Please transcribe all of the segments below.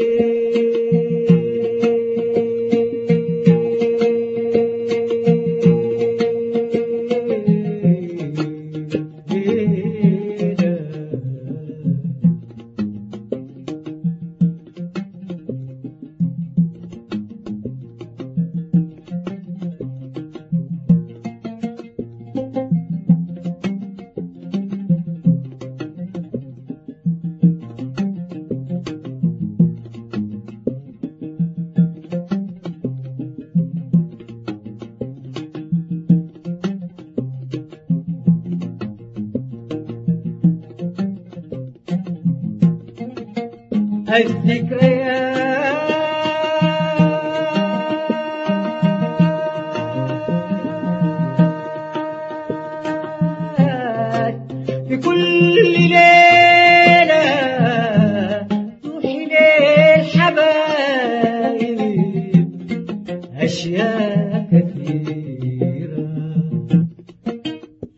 eh, الذكريات في كل ليلة تروحي للحبايب أشياء كثيرة.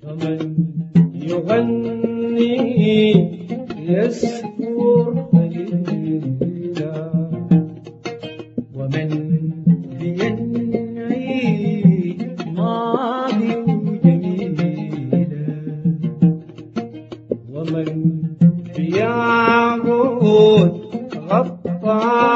فمن يغني ومن يعبد غطى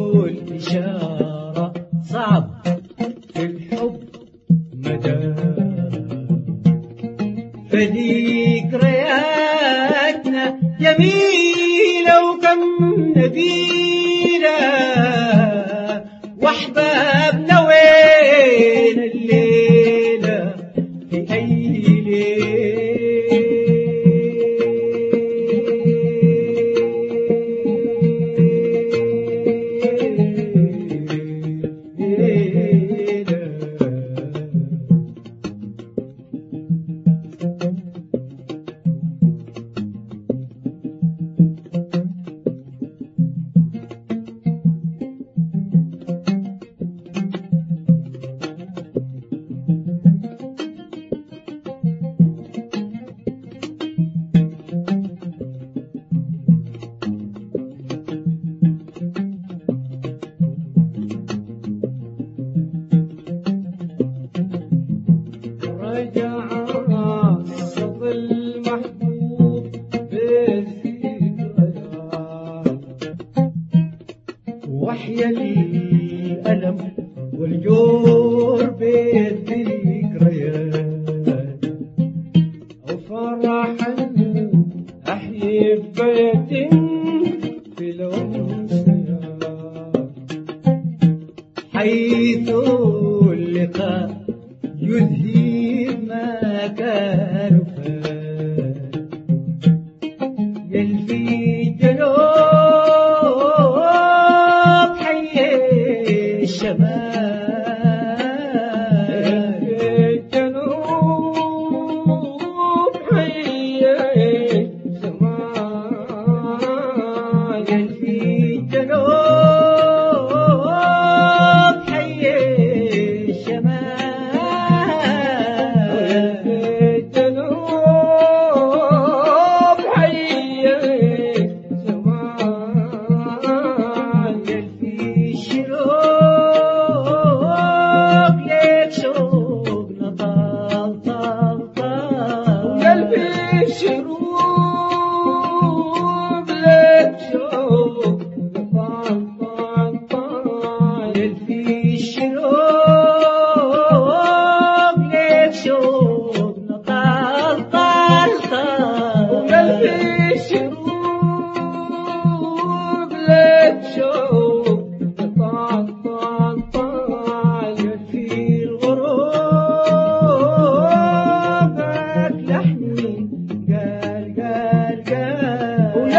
فذكرياتنا جميلة وكم نبيلة واحبابنا وحيا الألم والجور بالذكريات وفرحا أحيي بيت في الأمسيات حيث اللقاء يذهب Yeah.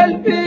help it.